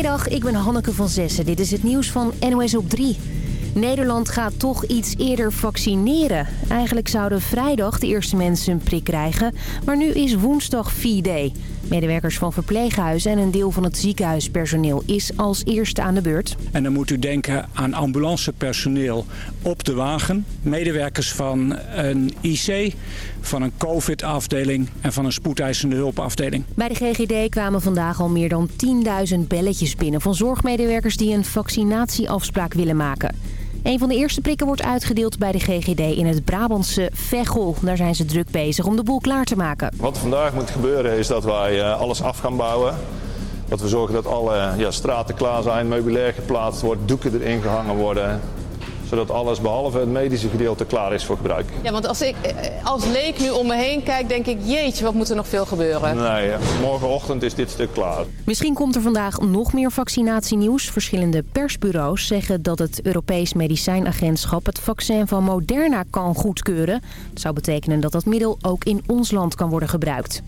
Goedemiddag, ik ben Hanneke van Zessen. Dit is het nieuws van NOS op 3. Nederland gaat toch iets eerder vaccineren. Eigenlijk zouden vrijdag de eerste mensen een prik krijgen, maar nu is woensdag V-Day. Medewerkers van verpleeghuizen en een deel van het ziekenhuispersoneel is als eerste aan de beurt. En dan moet u denken aan ambulancepersoneel op de wagen, medewerkers van een IC, van een COVID-afdeling en van een spoedeisende hulpafdeling. Bij de GGD kwamen vandaag al meer dan 10.000 belletjes binnen van zorgmedewerkers die een vaccinatieafspraak willen maken. Een van de eerste prikken wordt uitgedeeld bij de GGD in het Brabantse Veghel. Daar zijn ze druk bezig om de boel klaar te maken. Wat vandaag moet gebeuren is dat wij eh, alles af gaan bouwen. Dat we zorgen dat alle ja, straten klaar zijn, meubilair geplaatst wordt, doeken erin gehangen worden zodat alles behalve het medische gedeelte klaar is voor gebruik. Ja, want als ik eh, als leek nu om me heen kijk, denk ik... jeetje, wat moet er nog veel gebeuren? Nee, morgenochtend is dit stuk klaar. Misschien komt er vandaag nog meer vaccinatienieuws. Verschillende persbureaus zeggen dat het Europees Medicijnagentschap... het vaccin van Moderna kan goedkeuren. Dat zou betekenen dat dat middel ook in ons land kan worden gebruikt.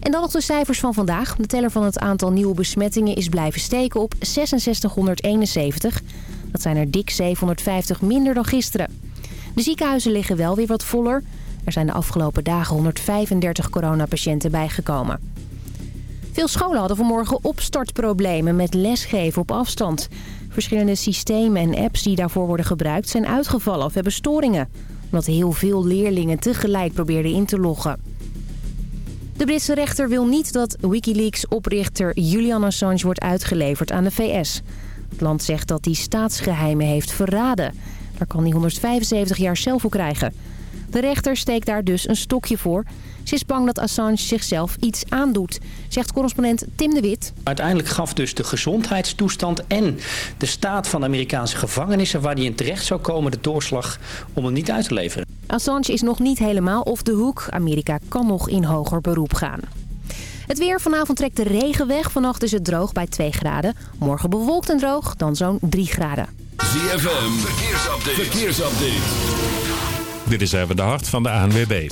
En dan nog de cijfers van vandaag. De teller van het aantal nieuwe besmettingen is blijven steken op 6671. Dat zijn er dik 750 minder dan gisteren. De ziekenhuizen liggen wel weer wat voller. Er zijn de afgelopen dagen 135 coronapatiënten bijgekomen. Veel scholen hadden vanmorgen opstartproblemen met lesgeven op afstand. Verschillende systemen en apps die daarvoor worden gebruikt zijn uitgevallen of hebben storingen. Omdat heel veel leerlingen tegelijk probeerden in te loggen. De Britse rechter wil niet dat Wikileaks-oprichter Julian Assange wordt uitgeleverd aan de VS. Het land zegt dat hij staatsgeheimen heeft verraden. Daar kan hij 175 jaar zelf voor krijgen. De rechter steekt daar dus een stokje voor. Ze is bang dat Assange zichzelf iets aandoet, zegt correspondent Tim de Wit. Uiteindelijk gaf dus de gezondheidstoestand en de staat van de Amerikaanse gevangenissen... waar hij in terecht zou komen de doorslag om hem niet uit te leveren. Assange is nog niet helemaal op de hoek. Amerika kan nog in hoger beroep gaan. Het weer. Vanavond trekt de regen weg. Vannacht is het droog bij 2 graden. Morgen bewolkt en droog, dan zo'n 3 graden. ZFM. Verkeersupdate. Verkeersupdate. Dit is even de hart van de ANWB.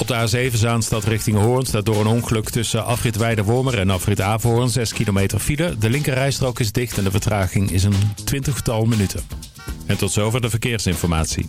Op de A7 Zaanstad richting Hoorn staat door een ongeluk tussen afrit Weidewormer en afrit Averhoorn 6 kilometer file. De linkerrijstrook is dicht en de vertraging is een twintigtal minuten. En tot zover de verkeersinformatie.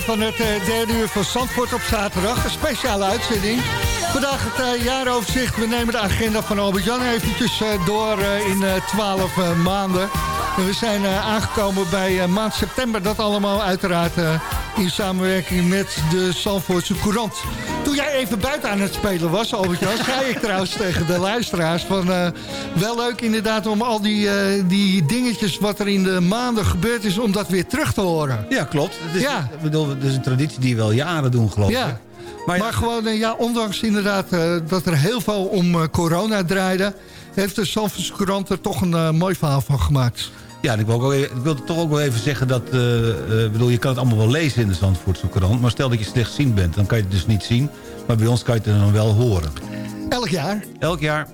Van het uh, derde uur van Zandvoort op zaterdag. Een speciale uitzending. Vandaag het uh, jaaroverzicht. We nemen de agenda van Albert-Jan eventjes uh, door in 12 maanden. En we zijn aangekomen bij maand september. Dat allemaal uiteraard in samenwerking met de Zandvoortse Courant. Jij even buiten aan het spelen was, Albert-Jan... zei ik trouwens tegen de luisteraars van... wel leuk inderdaad om al die, die dingetjes wat er in de maanden gebeurd is... om dat weer terug te horen. Ja, klopt. Het is, ja. bedoel, het is een traditie die we al jaren doen, geloof ik. Ja. Maar, maar, gewoon, eh, ja, ondanks inderdaad uh, dat er heel veel om corona draaide... heeft de Zandvoortse Courant er toch een mooi verhaal van gemaakt. Ja, ik wil, ook even, ik wil toch ook wel even zeggen dat... bedoel, je kan het allemaal wel lezen in de Zandvoortse maar stel dat je slechtziend bent, dan kan je het dus niet zien. Maar bij ons kan je het dan wel horen. Elk jaar? Elk jaar.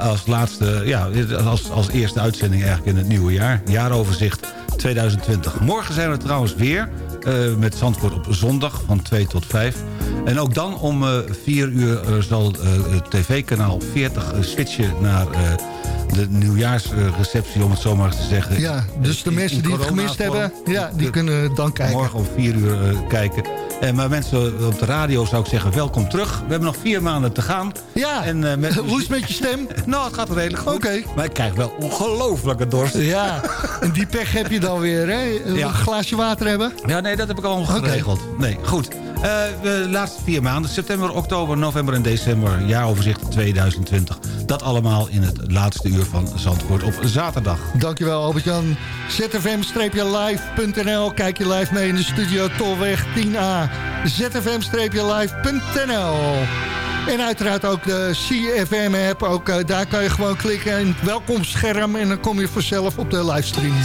als laatste, ja, als, als eerste uitzending eigenlijk in het nieuwe jaar. Jaaroverzicht 2020. Morgen zijn we trouwens weer uh, met Zandvoort op zondag van 2 tot 5. En ook dan om uh, 4 uur uh, zal het tv-kanaal 40 switchen naar de nieuwjaarsreceptie, om het zo maar te zeggen. Ja, dus de mensen die het gemist hebben, ja, die kunnen dan kijken. Morgen om 4 uur kijken. En maar mensen op de radio zou ik zeggen, welkom terug. We hebben nog vier maanden te gaan. Ja, en, uh, met... hoe is het met je stem? nou, het gaat redelijk goed. Oké. Maar ik krijg wel ongelofelijke dorst. Ja, en die pech heb je dan weer, hè? Een glaasje water hebben? Ja, nee, dat heb ik al geregeld. Nee, goed. Uh, de laatste vier maanden, september, oktober, november en december, jaaroverzicht 2020. Dat allemaal in het laatste uur van Zandvoort op zaterdag. Dankjewel Albert-Jan. zfm-live.nl, kijk je live mee in de studio Tolweg 10A. zfm-live.nl en uiteraard ook de CFM-app. Ook uh, daar kan je gewoon klikken en welkom scherm. En dan kom je vanzelf op de livestream.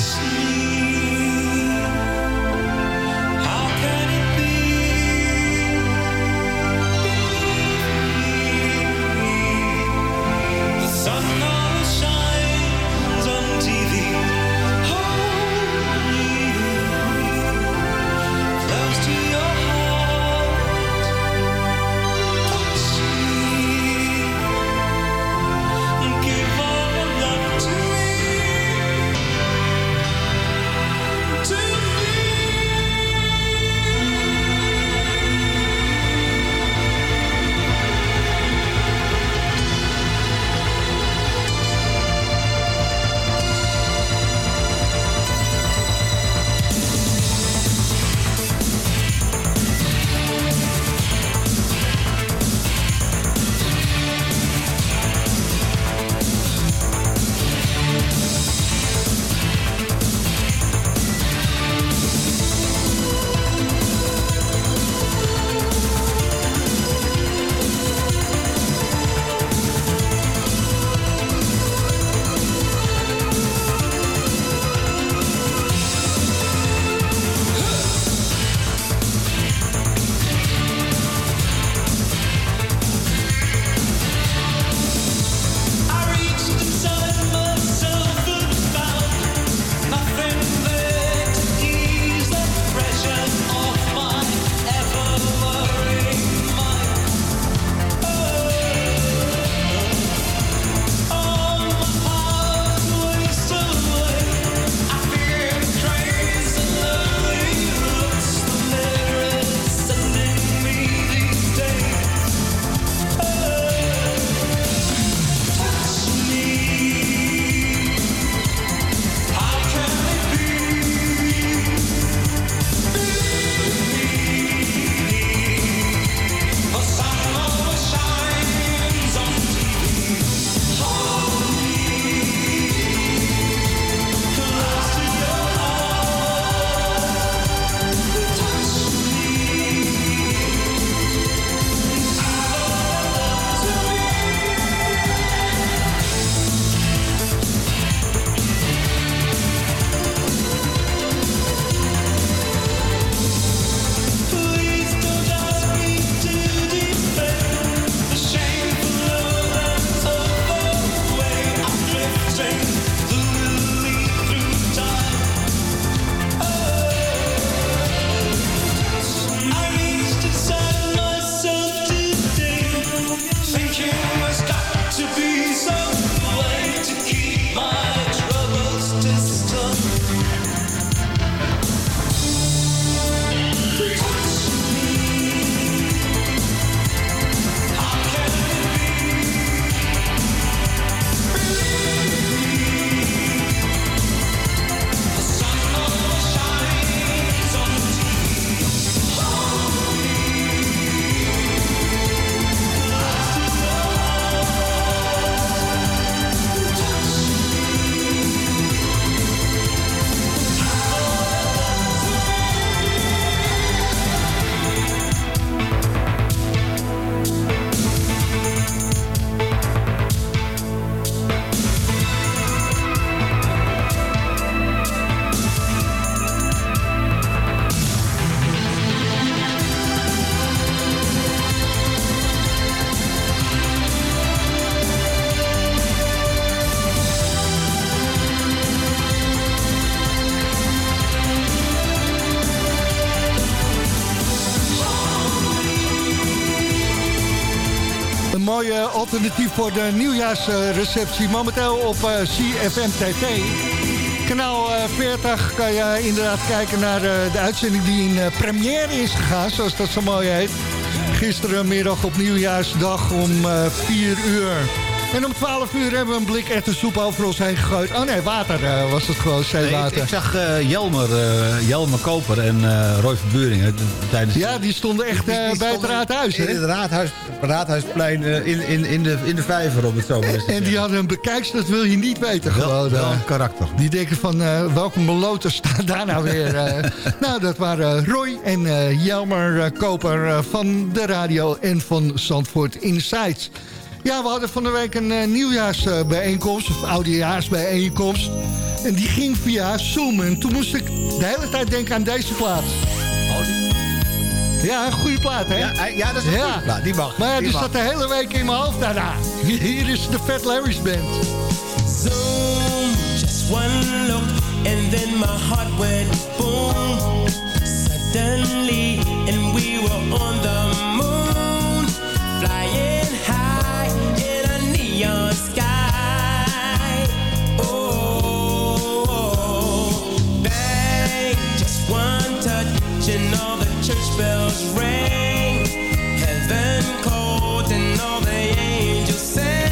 Mooie alternatief voor de nieuwjaarsreceptie. Momenteel op uh, CFM TV. Kanaal 40 kan je inderdaad kijken naar de uitzending die in première is gegaan, zoals dat zo mooi heet. Gisterenmiddag op nieuwjaarsdag om 4 uur. En om 12 uur hebben we een blik echte soep over ons heen gegooid. Oh nee, water uh, was het gewoon, zeewater. Nee, ik, ik, zag uh, Jelmer, uh, Jelmer Koper en Roy Verburingen tijdens... Ja, die stonden echt die, die bij het raadhuis, hè? In het raadhuis, raadhuisplein in, in, in, de, in de vijver, om het zo maar En die hadden een bekijks, dat wil je niet weten. Gewoon, wel een karakter. Die denken van, welke meloten staan daar nou weer? nou, dat waren Roy en Jelmer Koper van de radio en van Zandvoort Insights. Ja, we hadden van de week een uh, nieuwjaarsbijeenkomst, of oudejaarsbijeenkomst. En die ging via Zoom. En toen moest ik de hele tijd denken aan deze plaat. Ja, een goede plaat, hè? Ja, ja dat is een ja. goede plaat. Die mag. Maar ja, die die zat de hele week in mijn hoofd daarna. Hier is de Fat Larry's Band. Zoom, just one look, and then my heart went boom. Suddenly, and we were on the moon, flying bells ring. Heaven cold and all the angels sing.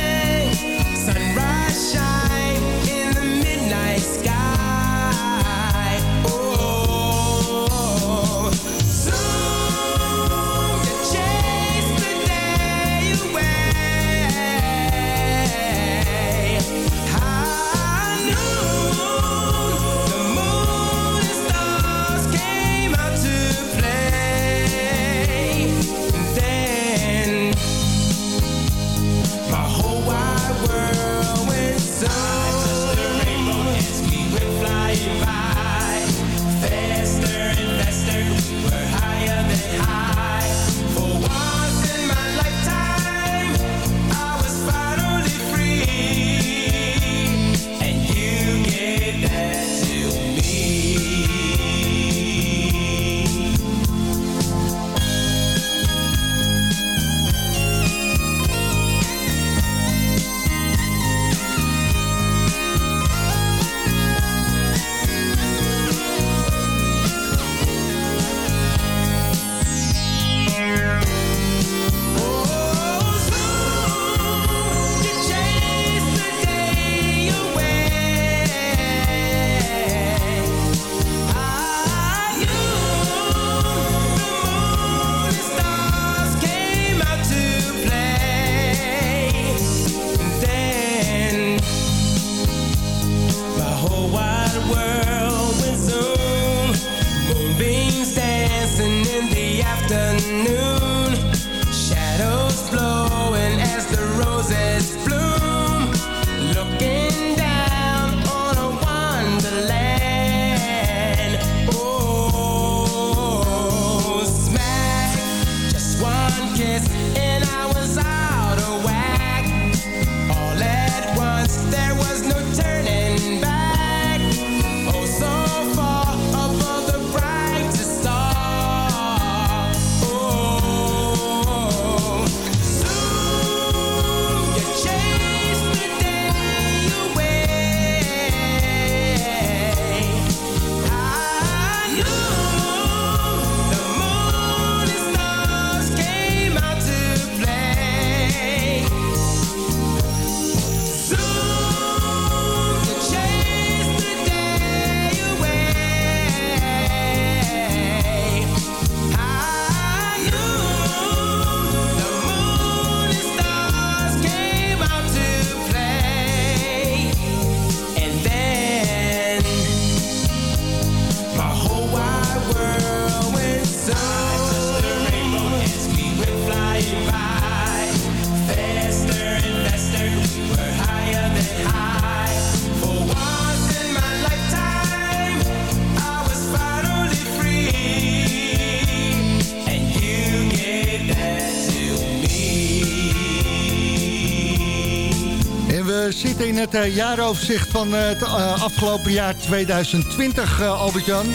Het eh, jaaroverzicht van eh, het eh, afgelopen jaar 2020, eh, Albert-Jan.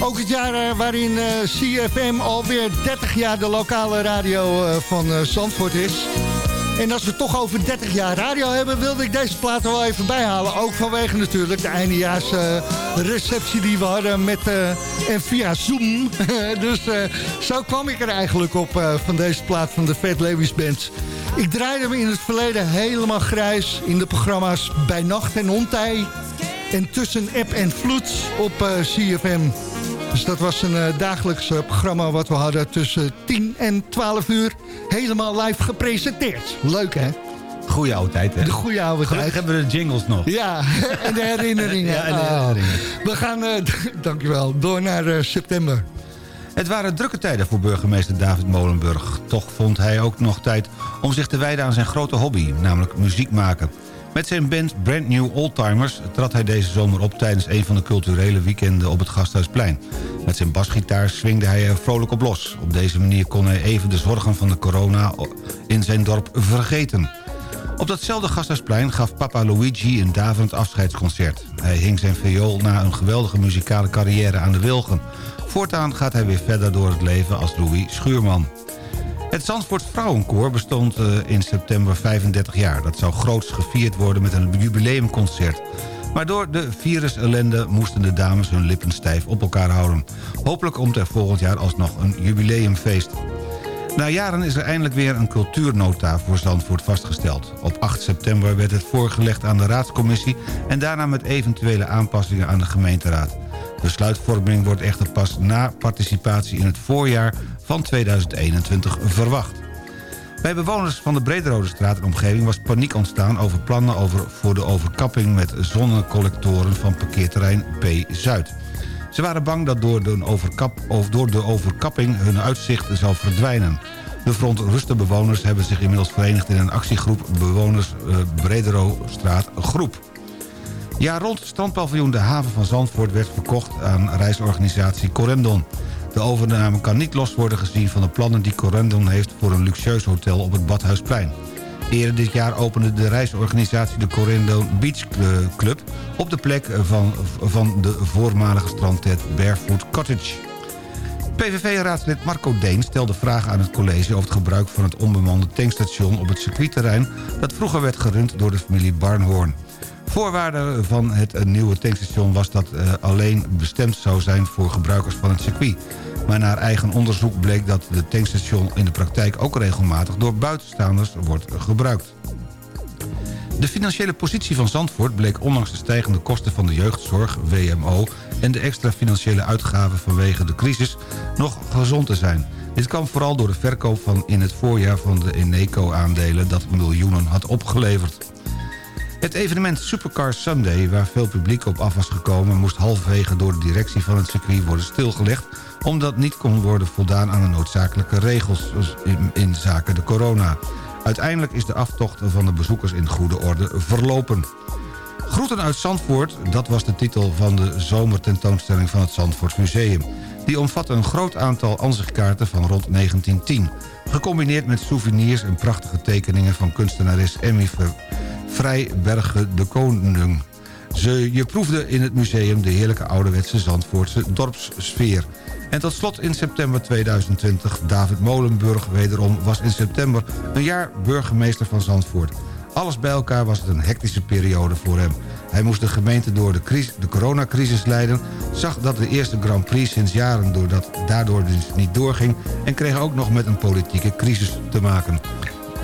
Ook het jaar waarin CFM alweer 30 jaar de lokale radio van Zandvoort is. En als we toch over 30 jaar radio hebben... wilde ik deze plaat er wel even bijhalen. Ook vanwege natuurlijk de eindejaars eh, receptie die we hadden met, en via Zoom. dus zo kwam ik er eigenlijk op van deze plaat van de Fat Lewis Band. Ik draaide hem in het verleden helemaal grijs in de programma's Bij Nacht en Ontij... en Tussen App en Vloed op eh, CFM. Dus dat was een uh, dagelijks uh, programma wat we hadden tussen 10 en 12 uur. Helemaal live gepresenteerd. Leuk hè? Goeie oude tijd, hè? De goede oude Gelukkig tijd. hebben we de jingles nog. Ja, en de herinneringen. Ja, en de Ah. herinneringen. We gaan, uh, dankjewel, door naar september. Het waren drukke tijden voor burgemeester David Molenburg. Toch vond hij ook nog tijd om zich te wijden aan zijn grote hobby, namelijk muziek maken. Met zijn band Brand New Oldtimers trad hij deze zomer op... tijdens een van de culturele weekenden op het Gasthuisplein. Met zijn basgitaar swingde hij er vrolijk op los. Op deze manier kon hij even de zorgen van de corona in zijn dorp vergeten. Op datzelfde Gasthuisplein gaf Papa Luigi een daverend afscheidsconcert. Hij hing zijn viool na een geweldige muzikale carrière aan de wilgen. Voortaan gaat hij weer verder door het leven als Louis Schuurman. Het Zandvoort Vrouwenkoor bestond uh, in september 35 jaar. Dat zou groots gevierd worden met een jubileumconcert. Maar door de virusellende moesten de dames hun lippen stijf op elkaar houden. Hopelijk komt er volgend jaar alsnog een jubileumfeest. Na jaren is er eindelijk weer een cultuurnota voor Zandvoort vastgesteld. Op 8 september werd het voorgelegd aan de raadscommissie... en daarna met eventuele aanpassingen aan de gemeenteraad. Besluitvorming wordt echter pas na participatie in het voorjaar van 2021 verwacht. Bij bewoners van de Brederode straat en omgeving was paniek ontstaan over plannen over, voor de overkapping met zonnecollectoren van parkeerterrein P-Zuid. Ze waren bang dat door de, overkap, of door de overkapping hun uitzicht zou verdwijnen. De verontruste bewoners hebben zich inmiddels verenigd in een actiegroep Bewoners uh, Bredero-straat Groep. Ja, rond het strandpaviljoen De Haven van Zandvoort werd verkocht aan reisorganisatie Corendon. De overname kan niet los worden gezien van de plannen die Corendon heeft... voor een luxueus hotel op het Badhuisplein. Eerder dit jaar opende de reisorganisatie de Corendon Beach Club... op de plek van, van de voormalige strandtent Barefoot Cottage. PVV-raadslid Marco Deen stelde vragen aan het college... over het gebruik van het onbemande tankstation op het circuitterrein... dat vroeger werd gerund door de familie Barnhoorn. Voorwaarde van het nieuwe tankstation was dat uh, alleen bestemd zou zijn voor gebruikers van het circuit. Maar naar eigen onderzoek bleek dat de tankstation in de praktijk ook regelmatig door buitenstaanders wordt gebruikt. De financiële positie van Zandvoort bleek ondanks de stijgende kosten van de jeugdzorg, WMO... en de extra financiële uitgaven vanwege de crisis nog gezond te zijn. Dit kwam vooral door de verkoop van in het voorjaar van de Eneco-aandelen... dat miljoenen had opgeleverd. Het evenement Supercar Sunday, waar veel publiek op af was gekomen... moest halverwege door de directie van het circuit worden stilgelegd... omdat niet kon worden voldaan aan de noodzakelijke regels in, zaken de corona. Uiteindelijk is de aftocht van de bezoekers in goede orde verlopen. Groeten uit Zandvoort, dat was de titel van de zomertentoonstelling van het Zandvoort Museum. Die omvatte een groot aantal ansichtkaarten van rond 1910. Gecombineerd met souvenirs en prachtige tekeningen van kunstenares Emmy Vrijbergen de Koning. Ze, je proefde in het museum de heerlijke ouderwetse Zandvoortse dorpssfeer. En tot slot in september 2020, David Molenburg wederom was in september een jaar burgemeester van Zandvoort. Alles bij elkaar was het een hectische periode voor hem. Hij moest de gemeente door de, crisis, de coronacrisis leiden... zag dat de eerste Grand Prix sinds jaren doordat, daardoor dus niet doorging... en kreeg ook nog met een politieke crisis te maken.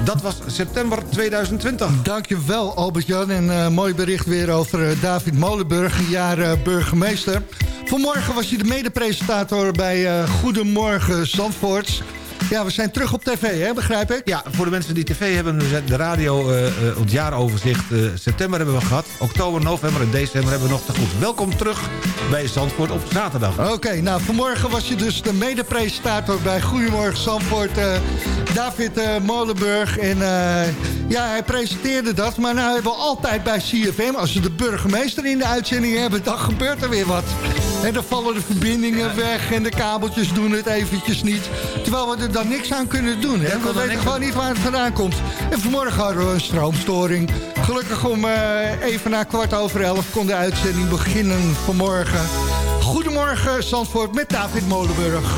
Dat was september 2020. Dankjewel Albert-Jan en uh, mooi bericht weer over uh, David Molenburg, jaar uh, burgemeester. Vanmorgen was je de medepresentator bij Goedemorgen Zandvoort. Ja, we zijn terug op tv, hè, begrijp ik? Ja, voor de mensen die tv hebben, de radio, uh, het jaaroverzicht. Uh, september hebben we gehad, oktober, november en december hebben we nog te goed. Welkom terug bij Zandvoort op zaterdag. Oké, okay, nou vanmorgen was je dus de mede-presentator bij Goedemorgen Zandvoort. Uh, David Molenburg. En ja, hij presenteerde dat. Maar nou hebben we altijd bij CFM, als we de burgemeester in de uitzending hebben... dan gebeurt er weer wat. En dan vallen de verbindingen weg en de kabeltjes doen het eventjes niet. Terwijl we er dan niks aan kunnen doen. Hè? We weten gewoon niet waar het vandaan komt. En vanmorgen hadden we een stroomstoring. Gelukkig om uh, even na kwart over elf kon de uitzending beginnen vanmorgen. Goedemorgen Zandvoort met David Molenburg.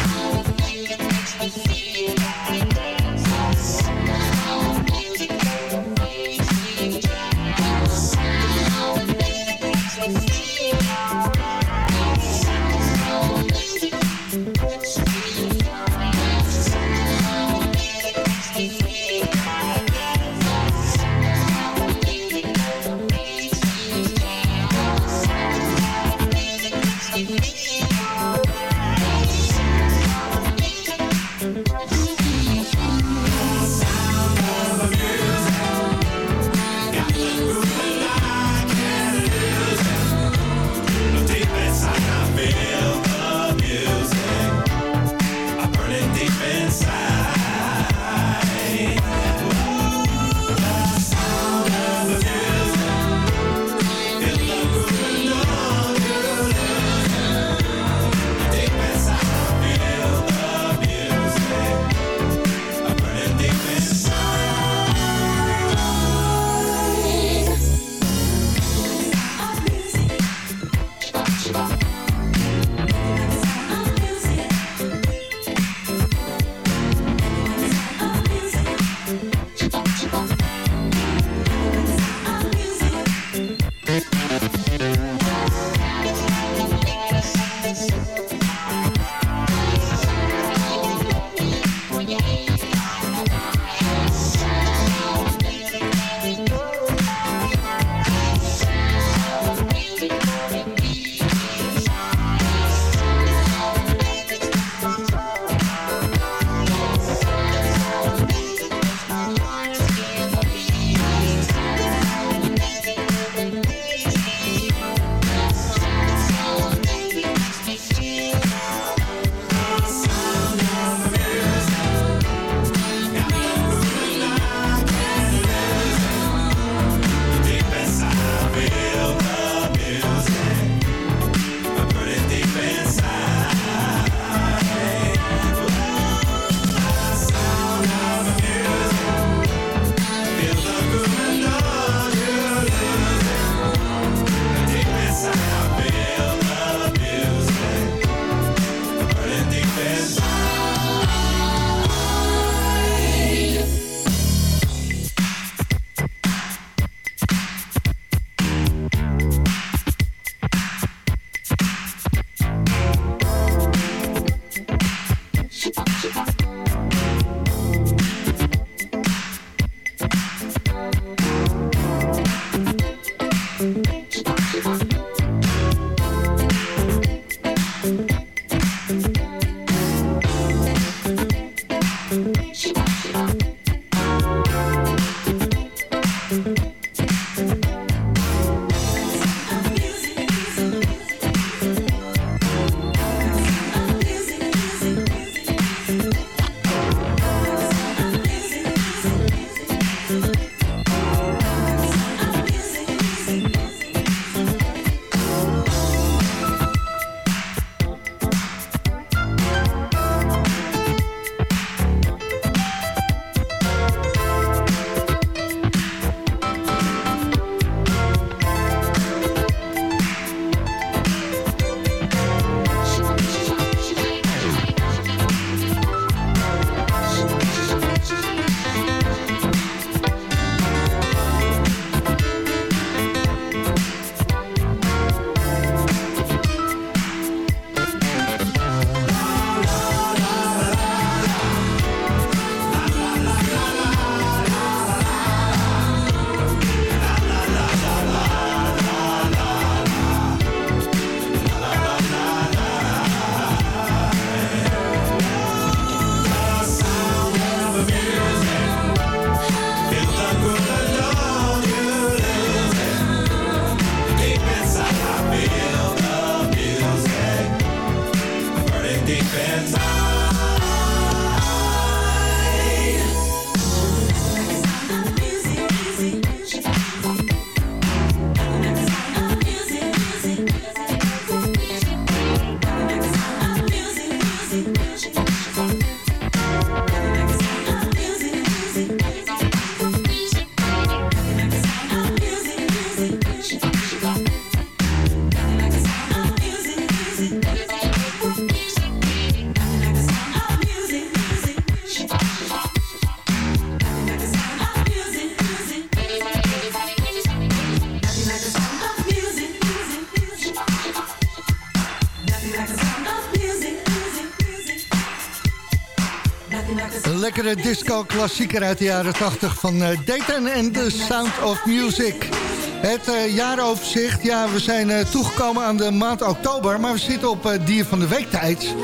Lekkere disco-klassieker uit de jaren 80 van eh, Dayton en The Sound of Music. Het eh, jaaroverzicht, ja, we zijn eh, toegekomen aan de maand oktober... maar we zitten op dier van de week tijd.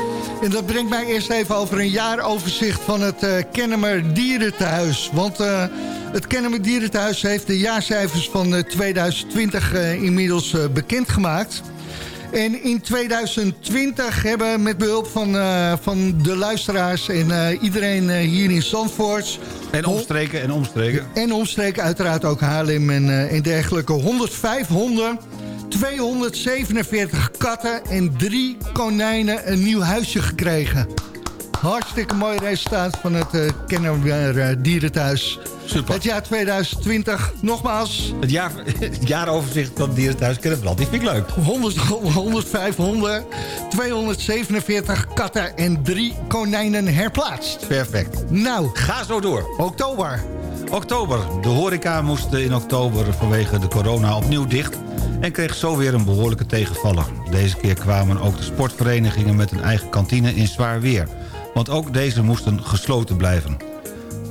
En dat brengt mij eerst even over een jaaroverzicht van het Kennemer Dierentehuis. Want eh, het Kennemer Dierentehuis heeft de jaarcijfers van eh, 2020 eh, inmiddels bekendgemaakt... En in 2020 hebben met behulp van, eh, van de luisteraars en eh, iedereen eh, hier in Zandvoort... En omstreken en omstreken. En omstreken uiteraard ook Haarlem en, en dergelijke. 105 honden, 247 katten en drie konijnen een nieuw huisje gekregen. Hartstikke mooi resultaat van het uh, Kennemer eh, Dierenthuis. Super. Het jaar 2020, nogmaals... Het, jaar, het jaaroverzicht van het dierenthuis al. Die vind ik leuk. 100, 105 honden, 247 katten en drie konijnen herplaatst. Perfect. Nou, Ga zo door. oktober. Oktober. De horeca moest in oktober vanwege de corona opnieuw dicht... en kreeg zo weer een behoorlijke tegenvaller. Deze keer kwamen ook de sportverenigingen met een eigen kantine in zwaar weer. Want ook deze moesten gesloten blijven.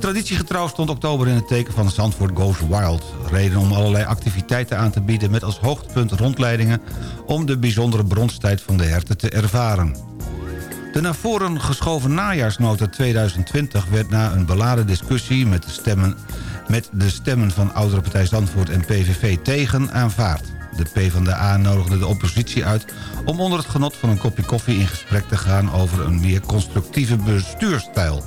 Traditiegetrouw stond oktober in het teken van Zandvoort Goes Wild. Reden om allerlei activiteiten aan te bieden met als hoogtepunt rondleidingen... om de bijzondere bronstijd van de herten te ervaren. De naar voren geschoven najaarsnota 2020 werd na een beladen discussie... met de stemmen, met de stemmen van Oudere Partij Zandvoort en PVV tegen aanvaard. De PvdA nodigde de oppositie uit om onder het genot van een kopje koffie in gesprek te gaan... over een meer constructieve bestuurstijl.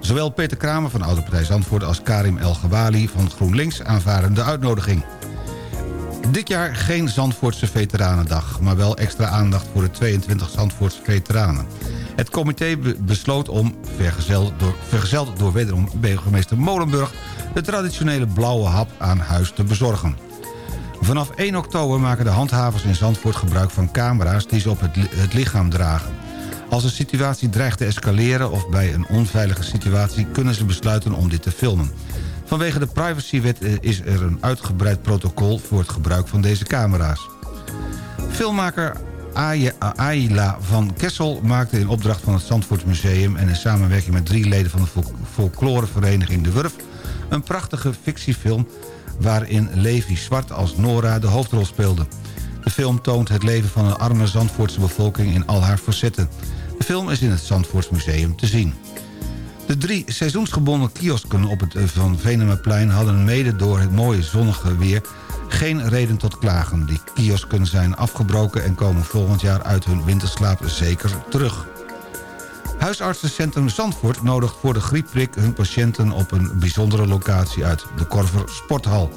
Zowel Peter Kramer van Oude Partij Zandvoort als Karim El Gawali van GroenLinks aanvaarden de uitnodiging. Dit jaar geen Zandvoortse Veteranendag, maar wel extra aandacht voor de 22 Zandvoortse veteranen. Het comité be- besloot om, vergezeld door, vergezeld door wederom burgemeester Molenburg... de traditionele blauwe hap aan huis te bezorgen. Vanaf 1 oktober maken de handhavers in Zandvoort gebruik van camera's... die ze op het, li- het lichaam dragen. Als een situatie dreigt te escaleren of bij een onveilige situatie... kunnen ze besluiten om dit te filmen. Vanwege de privacywet eh, is er een uitgebreid protocol... voor het gebruik van deze camera's. Filmmaker Aila van Kessel maakte in opdracht van het Zandvoort Museum... en in samenwerking met drie leden van de fol- folklorevereniging De Wurf... een prachtige fictiefilm waarin Levi Zwart als Nora de hoofdrol speelde. De film toont het leven van een arme Zandvoortse bevolking in al haar facetten. De film is in het Zandvoorts Museum te zien. De drie seizoensgebonden kiosken op het eh, Van Venemaplein... hadden mede door het mooie zonnige weer geen reden tot klagen. Die kiosken zijn afgebroken en komen volgend jaar uit hun winterslaap zeker terug. Huisartsencentrum Zandvoort nodigt voor de griepprik hun patiënten op een bijzondere locatie uit, de Korver Sporthal.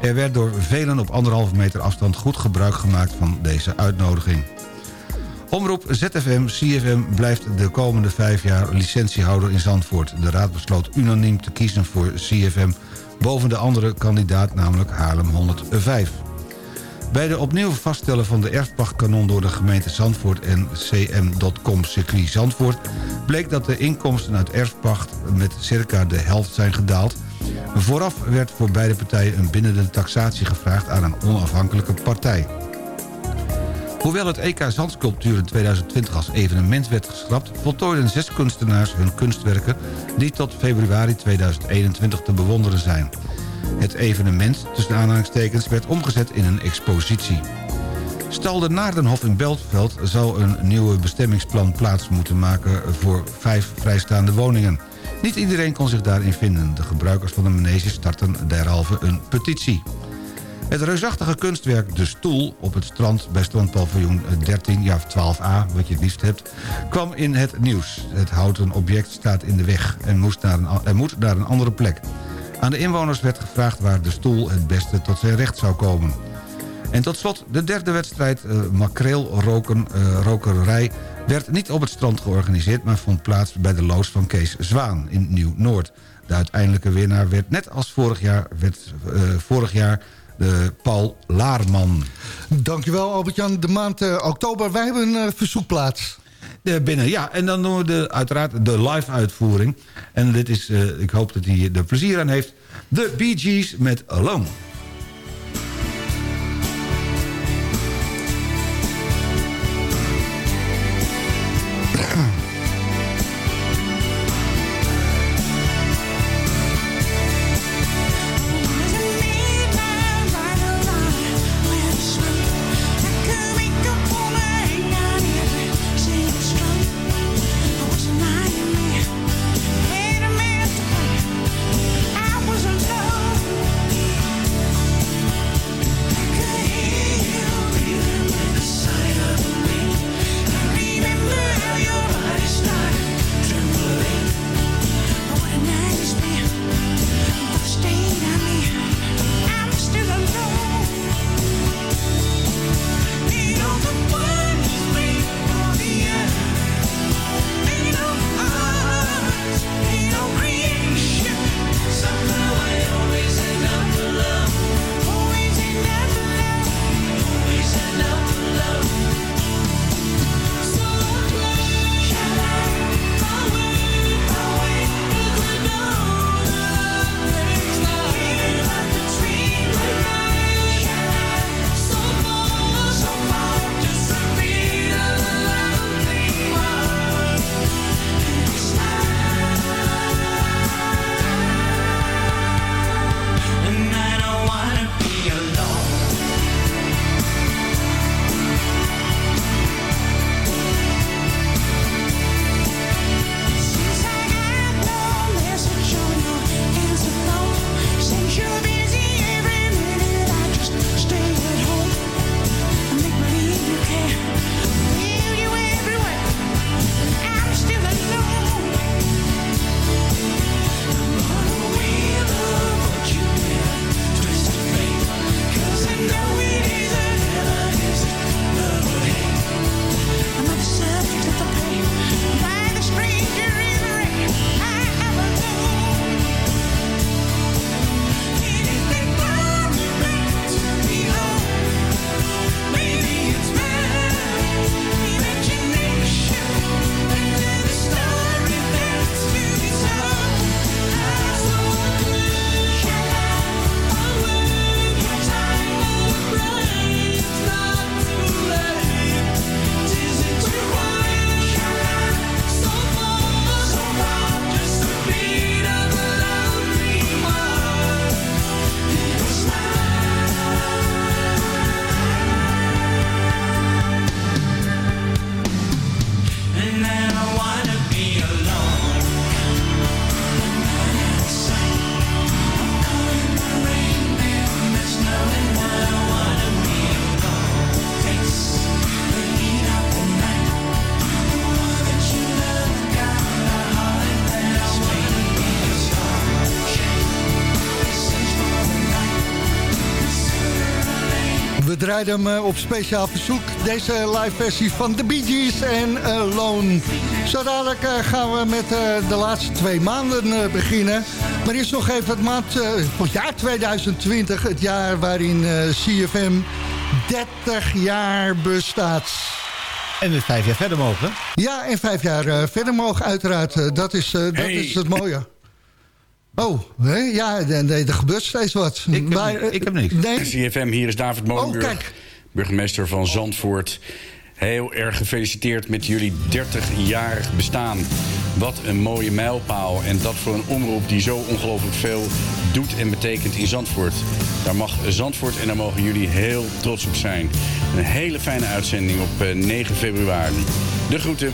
Er werd door velen op anderhalve meter afstand goed gebruik gemaakt van deze uitnodiging. Omroep ZFM CFM blijft de komende vijf jaar licentiehouder in Zandvoort. De raad besloot unaniem te kiezen voor CFM boven de andere kandidaat, namelijk Haarlem 105. Bij de opnieuw vaststellen van de erfpachtkanon door de gemeente Zandvoort en cm.com circuit Zandvoort... bleek dat de inkomsten uit erfpacht met circa de helft zijn gedaald. Vooraf werd voor beide partijen een bindende taxatie gevraagd aan een onafhankelijke partij. Hoewel het EK Zandsculptuur in 2020 als evenement werd geschrapt... voltooiden zes kunstenaars hun kunstwerken... die tot februari 2021 te bewonderen zijn. Het evenement, tussen aanhalingstekens, werd omgezet in een expositie. Stal de Naardenhof in Beltveld zou een nieuwe bestemmingsplan plaats moeten maken... voor vijf vrijstaande woningen. Niet iedereen kon zich daarin vinden. De gebruikers van de manege starten derhalve een petitie. Het reusachtige kunstwerk De Stoel op het strand bij strandpaviljoen 13, ja 12a, wat je het liefst hebt, kwam in het nieuws. Het houten object staat in de weg en moest naar een, en moet naar een andere plek. Aan de inwoners werd gevraagd waar De Stoel het beste tot zijn recht zou komen. En tot slot de derde wedstrijd uh, makreelrokerij werd niet op het strand georganiseerd... maar vond plaats bij de loos van Kees Zwaan in Nieuw-Noord. De uiteindelijke winnaar werd net als vorig jaar, werd, uh, vorig jaar de Paul Laarman. Dankjewel Albert-Jan. De maand oktober, wij hebben een verzoekplaats. De binnen, ja. En dan doen we de, uiteraard de live-uitvoering. En dit is, uh, ik hoop dat hij er plezier aan heeft. De Bee Gees met Alone. Draaide hem eh, op speciaal verzoek. Deze live versie van The Bee Gees en Alone. Zo dadelijk eh, gaan we met eh, de laatste twee maanden eh, beginnen. Maar eerst nog even het maand, eh, het jaar 2020. Het jaar waarin eh, CFM 30 jaar bestaat. En we vijf jaar verder mogen. Ja, en vijf jaar eh, verder mogen uiteraard. Dat is, eh, dat Hey. is het mooie. Oh, hè? ja, nee, nee, er gebeurt steeds wat. Ik heb, Maar, eh, ik heb niks. Nee, CFM, hier is David Molenburg, Oh, kijk. burgemeester van Zandvoort. Heel erg gefeliciteerd met jullie 30-jarig bestaan. Wat een mooie mijlpaal. En dat voor een omroep die zo ongelooflijk veel doet en betekent in Zandvoort. Daar mag Zandvoort en daar mogen jullie heel trots op zijn. Een hele fijne uitzending op eh, 9 februari. De groeten.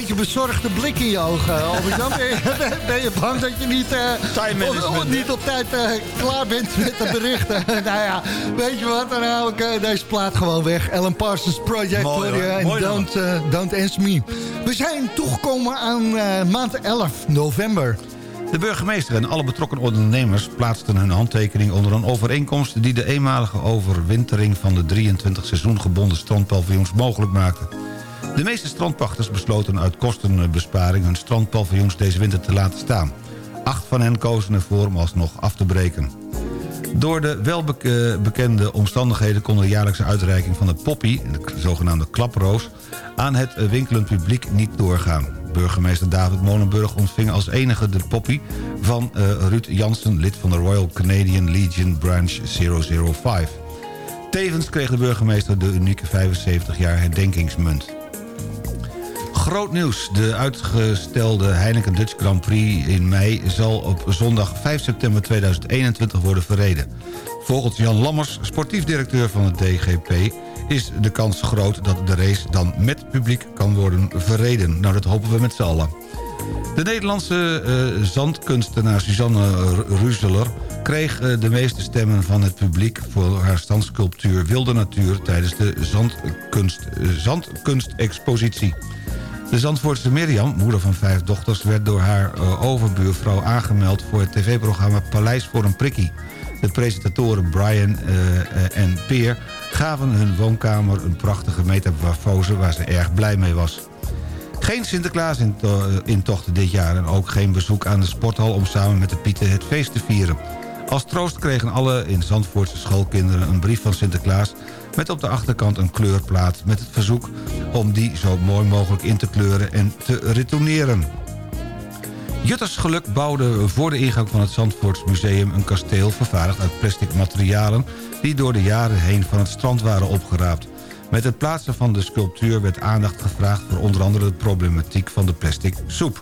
Beetje bezorgde blik in je ogen, Albert-Jan. Ben, je- ben je bang dat je niet, eh, op, niet op tijd eh, klaar bent met de berichten? nou ja, weet je wat, dan hou ik eh, deze plaat gewoon weg. Ellen Parsons Project Mooi, voor je en don't, don't Ask Me. We zijn toegekomen aan maand 11, november. De burgemeester en alle betrokken ondernemers plaatsten hun handtekening onder een overeenkomst... die de eenmalige overwintering van de 23 seizoengebonden strandpaviljoens mogelijk maakte. De meeste strandpachters besloten uit kostenbesparing hun strandpaviljoens deze winter te laten staan. Acht van hen kozen ervoor om alsnog af te breken. Door de welbekende omstandigheden kon de jaarlijkse uitreiking van de poppy... de zogenaamde klaproos, aan het winkelend publiek niet doorgaan. Burgemeester David Molenburg ontving als enige de poppy... van eh, Ruud Jansen, lid van de Royal Canadian Legion Branch 005. Tevens kreeg de burgemeester de unieke 75 jaar herdenkingsmunt. Groot nieuws. De uitgestelde Heineken Dutch Grand Prix in mei... zal op zondag 5 september 2021 worden verreden. Volgens Jan Lammers, sportief directeur van het DGP... is de kans groot dat de race dan met publiek kan worden verreden. Nou, dat hopen we met z'n allen. De Nederlandse eh, zandkunstenaar Suzanne Ru- Ruzeler... kreeg eh, de meeste stemmen van het publiek... voor haar standsculptuur Wilde Natuur... tijdens de zandkunst, eh, zandkunstexpositie. De Zandvoortse Mirjam, moeder van vijf dochters... werd door haar eh, overbuurvrouw aangemeld voor het tv-programma Paleis voor een Prikkie. De presentatoren Brian eh, eh, en Peer gaven hun woonkamer een prachtige metamorfose... waar ze erg blij mee was. Geen Sinterklaas-intochten dit jaar en ook geen bezoek aan de sporthal... om samen met de Pieten het feest te vieren. Als troost kregen alle in Zandvoortse schoolkinderen een brief van Sinterklaas... met op de achterkant een kleurplaat met het verzoek om die zo mooi mogelijk in te kleuren en te retourneren. Jutters Geluk bouwde voor de ingang van het Zandvoorts Museum... een kasteel vervaardigd uit plastic materialen... die door de jaren heen van het strand waren opgeraapt. Met het plaatsen van de sculptuur werd aandacht gevraagd... voor onder andere de problematiek van de plastic soep.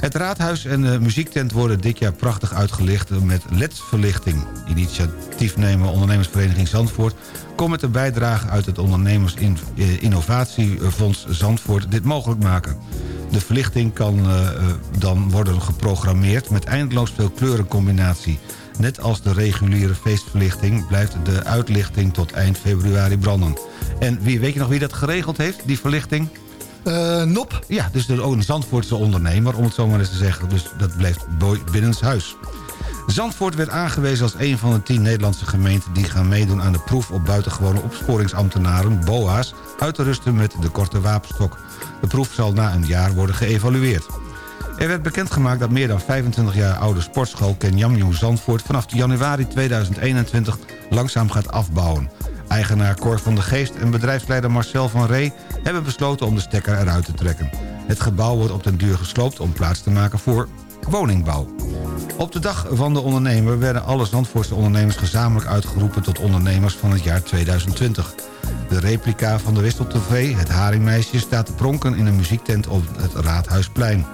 Het raadhuis en de muziektent worden dit jaar prachtig uitgelicht met LED-verlichting. Initiatiefnemer ondernemersvereniging Zandvoort... komt met de bijdrage uit het ondernemers innovatiefonds Zandvoort dit mogelijk maken. De verlichting kan uh, dan worden geprogrammeerd met eindeloos veel kleurencombinatie. Net als de reguliere feestverlichting blijft de uitlichting tot eind februari branden. En wie, weet je nog wie dat geregeld heeft, die verlichting? Uh, Nop? Ja, dus de, ook een Zandvoortse ondernemer, om het zo maar eens te zeggen. Dus dat blijft binnenshuis. Zandvoort werd aangewezen als een van de tien Nederlandse gemeenten... die gaan meedoen aan de proef op buitengewone opsporingsambtenaren, BOA's... uit te rusten met de korte wapenstok. De proef zal na een jaar worden geëvalueerd. Er werd bekendgemaakt dat meer dan 25 jaar oude sportschool Kenyamju Zandvoort... vanaf januari 2021 langzaam gaat afbouwen. Eigenaar Cor van de Geest en bedrijfsleider Marcel van Ree... hebben besloten om de stekker eruit te trekken. Het gebouw wordt op den duur gesloopt om plaats te maken voor woningbouw. Op de dag van de ondernemer werden alle Zandvoortse ondernemers gezamenlijk uitgeroepen tot ondernemers van het jaar 2020. De replica van de Wistel TV, het Haringmeisje, staat pronken in een muziektent op het Raadhuisplein.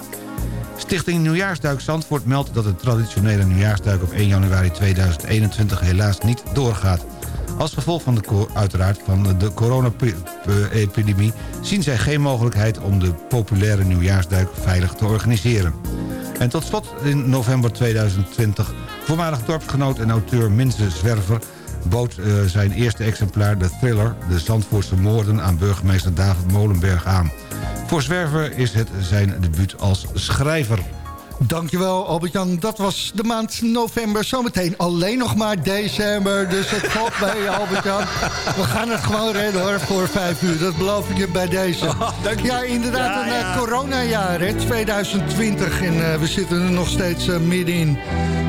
Stichting Nieuwjaarsduik Zandvoort meldt dat het traditionele nieuwjaarsduik op 1 januari 2021 helaas niet doorgaat. Als gevolg van de, uiteraard van de corona-epidemie zien zij geen mogelijkheid om de populaire nieuwjaarsduik veilig te organiseren. En tot slot in november 2020 voormalig dorpsgenoot en auteur Minze Zwerver bood uh, zijn eerste exemplaar de thriller De Zandvoortse moorden aan burgemeester David Molenberg aan. Voor Zwerver is het zijn debuut als schrijver. Dankjewel Albert-Jan. Dat was de maand november. Zometeen alleen nog maar december. Dus het valt bij Albert-Jan. We gaan het gewoon redden hoor voor vijf uur. Dat beloof ik je bij deze. Oh, ja, inderdaad Ja, een ja. uh, coronajaar hè, 2020. En uh, we zitten er nog steeds uh, middenin.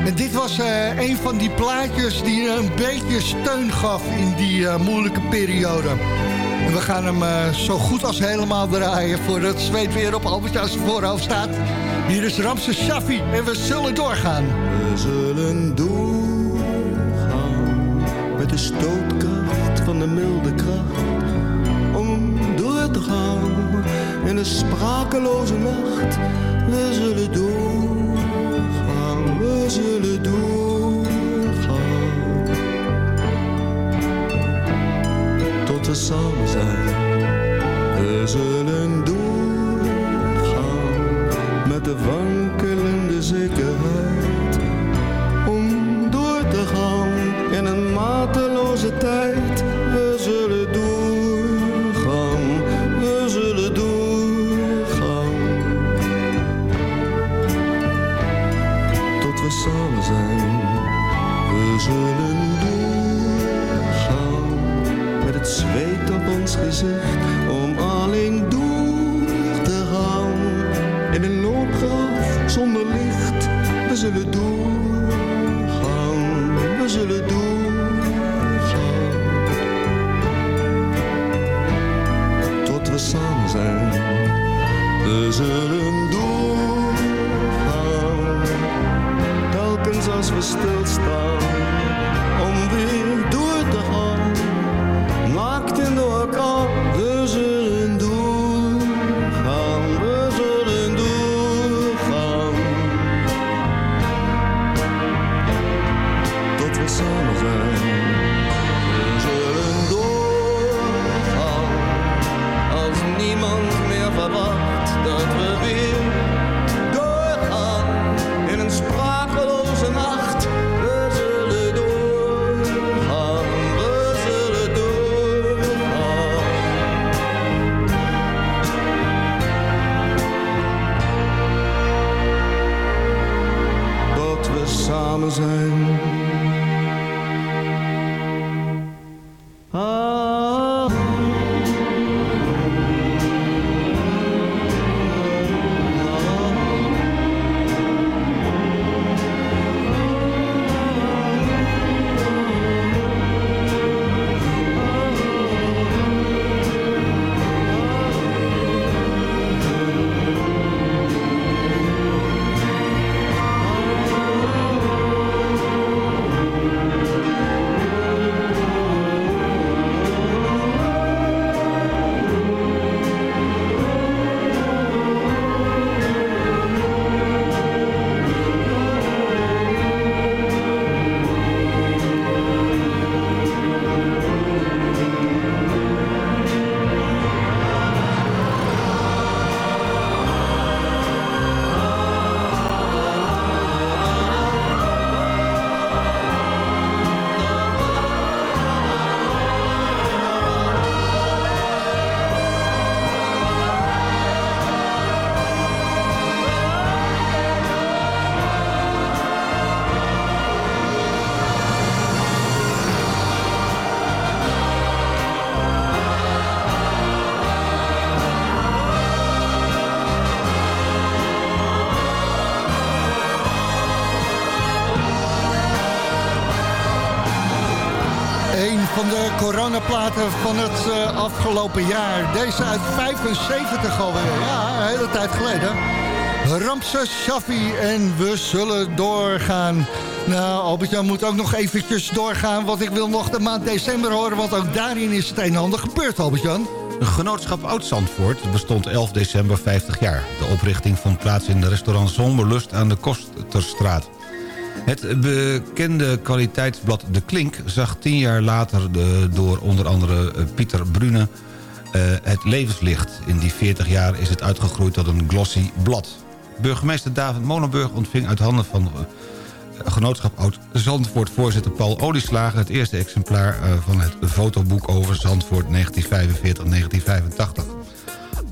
En dit was uh, een van die plaatjes die een beetje steun gaf in die moeilijke periode. En we gaan hem zo goed als helemaal draaien... voordat het zweet weer op Albert-Jan's voorhoofd staat. Hier is Ramses Shaffi en we zullen doorgaan. We zullen doorgaan met de stootkracht van de milde kracht. Om door te gaan in de sprakeloze nacht. We zullen doorgaan, we zullen doorgaan. Tot we samen zijn. We zullen doorgaan met de wankelende zekerheid om door te gaan in een mateloze tijd. We zullen doorgaan, we zullen doorgaan. Tot we samen zijn, we zullen doorgaan met het zweet op ons gezicht om alleen door in een loopgraaf zonder licht. We zullen doorgaan, we zullen doorgaan. Tot we samen zijn, we zullen doorgaan. Telkens als we stilstaan, coronaplaten van het eh, afgelopen jaar. Deze uit 75 alweer. Ja, een hele tijd geleden. Ramses Shaffi en we zullen doorgaan. Nou, Albert-Jan moet ook nog eventjes doorgaan... want ik wil nog de maand december horen... want ook daarin is het een en ander gebeurd, Albert-Jan. Genootschap Oud-Zandvoort bestond 11 december 50 jaar. De oprichting vond plaats in de restaurant Zomerlust aan de Kosterstraat. Het bekende kwaliteitsblad De Klink zag tien jaar later de, door onder andere eh, Pieter Brune eh, het levenslicht. In die 40 jaar is het uitgegroeid tot een glossy blad. Burgemeester David Molenburg ontving uit handen van eh, genootschap Oud-Zandvoort... voorzitter Paul Olieslager het eerste exemplaar eh, van het fotoboek over Zandvoort 1945-1985.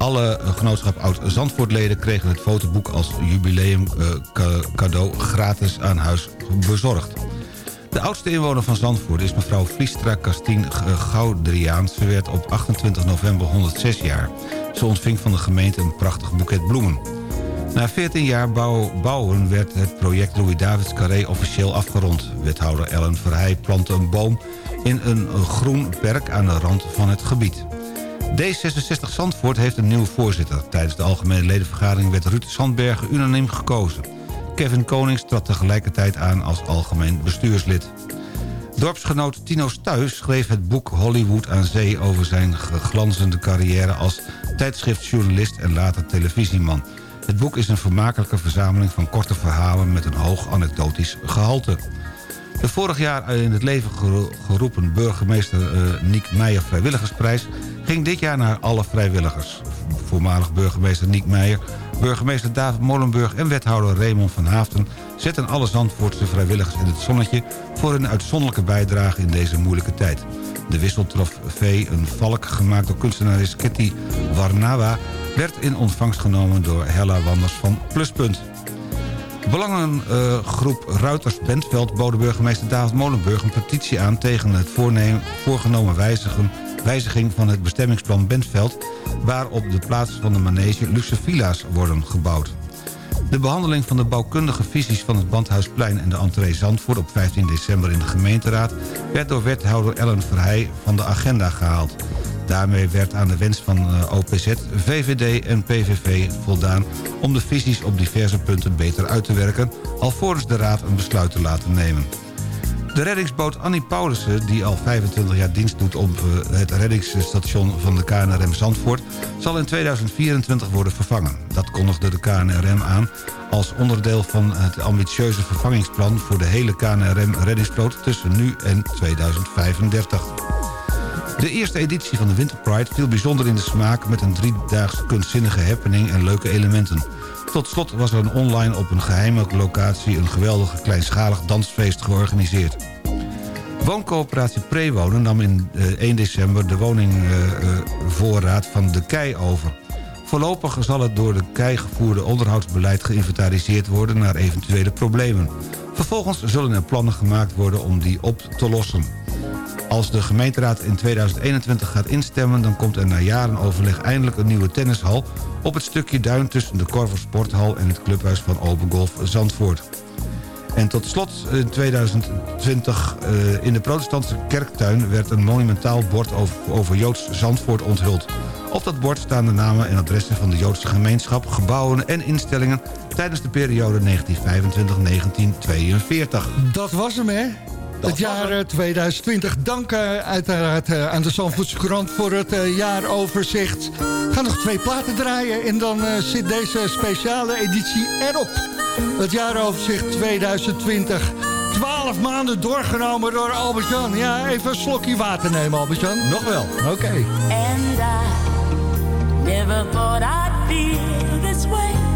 Alle eh, genootschap Oud-Zandvoortleden kregen het fotoboek als jubileum eh, ca- cadeau gratis aan huis bezorgd. De oudste inwoner van Zandvoort is mevrouw Vliestra Castien G- Goudriaan. Ze werd op 28 november 106 jaar. Ze ontving van de gemeente een prachtig boeket bloemen. Na 14 jaar bouw- bouwen werd het project Louis Davids Carré officieel afgerond. Wethouder Ellen Verheij plantte een boom in een groen perk aan de rand van het gebied. D66 Zandvoort heeft een nieuwe voorzitter. Tijdens de algemene ledenvergadering werd Ruud Sandbergen unaniem gekozen. Kevin Konings trad tegelijkertijd aan als algemeen bestuurslid. Dorpsgenoot Tino Stuys schreef het boek Hollywood aan Zee... over zijn glanzende carrière als tijdschriftjournalist en later televisieman. Het boek is een vermakelijke verzameling van korte verhalen... met een hoog anekdotisch gehalte. De vorig jaar in het leven gero- geroepen burgemeester eh, Niek Meijer Vrijwilligersprijs... ging dit jaar naar alle vrijwilligers. Voormalig burgemeester Niek Meijer, burgemeester David Molenburg... en wethouder Raymond van Haafden zetten alle Zandvoortse vrijwilligers in het zonnetje... voor hun uitzonderlijke bijdrage in deze moeilijke tijd. De wisseltrofee, een valk gemaakt door kunstenares Kitty Warnawa... werd in ontvangst genomen door Hella Wanders van Pluspunt. Belangengroep Ruiters Bentveld boden burgemeester David Molenburg een petitie aan tegen het voornemen, voorgenomen wijziging van het bestemmingsplan Bentveld waar op de plaats van de manege luxe villa's worden gebouwd. De behandeling van de bouwkundige visies van het Bandhuisplein en de entree Zandvoort op 15 december in de gemeenteraad werd door wethouder Ellen Verheij van de agenda gehaald. Daarmee werd aan de wens van eh, OPZ, VVD en PVV voldaan... om de visies op diverse punten beter uit te werken... alvorens de Raad een besluit te laten nemen. De reddingsboot Annie Paulussen, die al 25 jaar dienst doet... op eh, het reddingsstation van de KNRM Zandvoort... zal in 2024 worden vervangen. Dat kondigde de KNRM aan als onderdeel van het ambitieuze vervangingsplan... voor de hele KNRM-reddingsvloot tussen nu en 2035. De eerste editie van de Winter Pride viel bijzonder in de smaak... met een driedaagse kunstzinnige happening en leuke elementen. Tot slot was er een online op een geheime locatie... een geweldig kleinschalig dansfeest georganiseerd. Wooncoöperatie Prewonen nam in eh, 1 december de woningvoorraad van de KEI over. Voorlopig zal het door de KEI gevoerde onderhoudsbeleid geïnventariseerd worden naar eventuele problemen. Vervolgens zullen er plannen gemaakt worden om die op te lossen. Als de gemeenteraad in 2021 gaat instemmen... dan komt er na jaren overleg eindelijk een nieuwe tennishal... op het stukje duin tussen de Corver Sporthal en het clubhuis van Open Golf Zandvoort. En tot slot in 2020 eh, in de protestantse kerktuin... werd een monumentaal bord over, over Joods Zandvoort onthuld. Op dat bord staan de namen en adressen van de Joodse gemeenschap... gebouwen en instellingen tijdens de periode 1925-1942. Dat was hem, hè? Het jaar eh, 2020. Dank eh, uiteraard eh, aan de Zandvoortse krant voor het eh, jaaroverzicht. We gaan nog twee platen draaien en dan eh, zit deze speciale editie erop. Het jaaroverzicht 2020. 12 maanden doorgenomen door Albert-Jan. Ja, even een slokje water nemen, Albert-Jan. Nog wel. Oké. And I never thought I'd feel this way.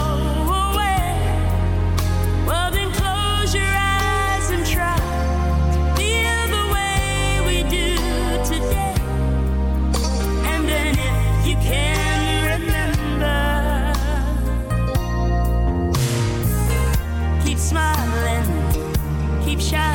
shine.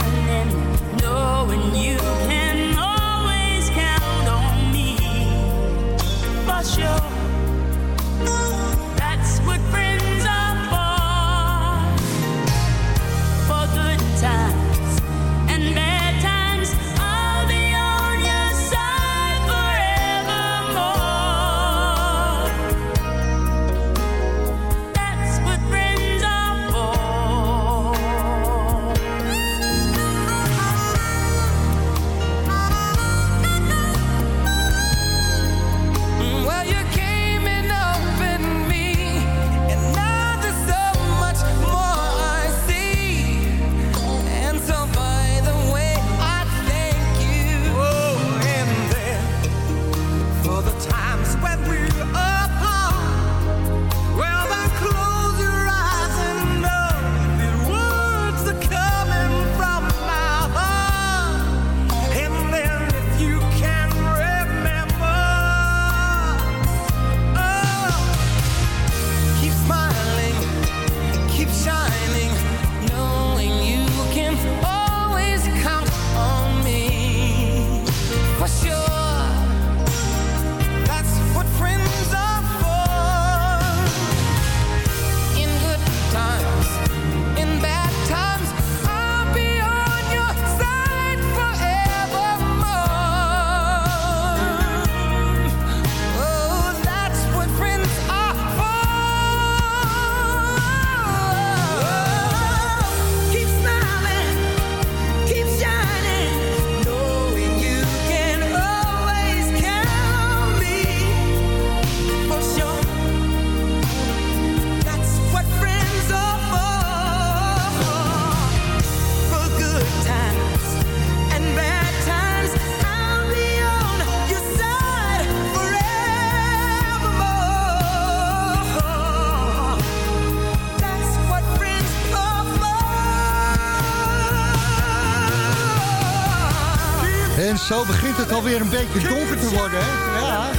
Alweer een beetje donker te worden, hè? Ja.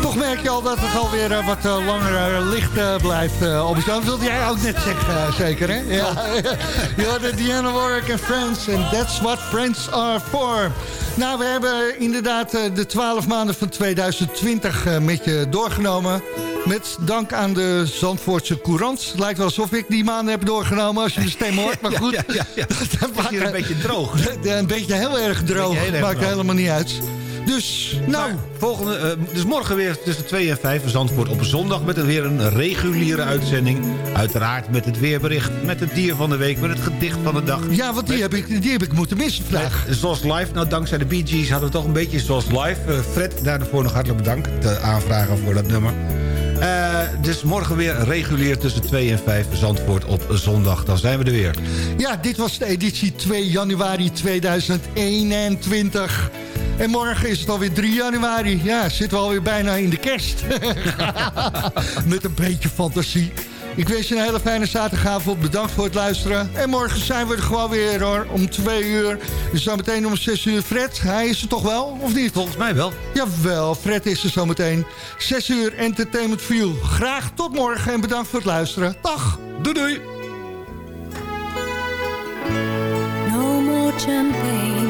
Toch merk je al dat het alweer eh, wat eh, langer eh, licht blijft, uh, Albert Dat wilde jij ook net zeggen, zeker, hè? Ja. ja, de Diana Warwick en Friends. And that's what friends are for. Nou, we hebben inderdaad de 12 maanden van 2020 eh, met je doorgenomen. Met dank aan de Zandvoortse Courant. Het lijkt wel alsof ik die maanden heb doorgenomen als je de stem hoort. Maar goed, ja, dat maakt- Hier een beetje droog. een beetje heel erg droog. Heel erg maakt droog. helemaal niet uit. Dus, nou... Volgende, eh, dus morgen weer tussen 2 en 5 in Zandvoort op zondag... met weer een reguliere uitzending. Uiteraard met het weerbericht, met het dier van de week... met het gedicht van de dag. Ja, want die heb ik, die heb ik moeten missen vandaag. Zoals live, nou dankzij de Bee Gees hadden we toch een beetje zoals live. Eh, Fred, daarvoor nog hartelijk bedankt. De aanvragen voor dat nummer. Eh, dus morgen weer regulier tussen 2 en 5 Zandvoort op zondag. Dan zijn we er weer. Ja, dit was de editie 2 januari 2021. En morgen is het alweer 3 januari. Ja, zitten we alweer bijna in de kerst. Met een beetje fantasie. Ik wens je een hele fijne zaterdagavond. Bedankt voor het luisteren. En morgen zijn we er gewoon weer hoor. Om 2 uur. Dus zometeen om 6 uur Fred. Hij is er toch wel, of niet? Volgens mij wel. Jawel, Fred is er zometeen. 6 uur Entertainment View. Graag tot morgen en bedankt voor het luisteren. Dag. Doei doei. No more champagne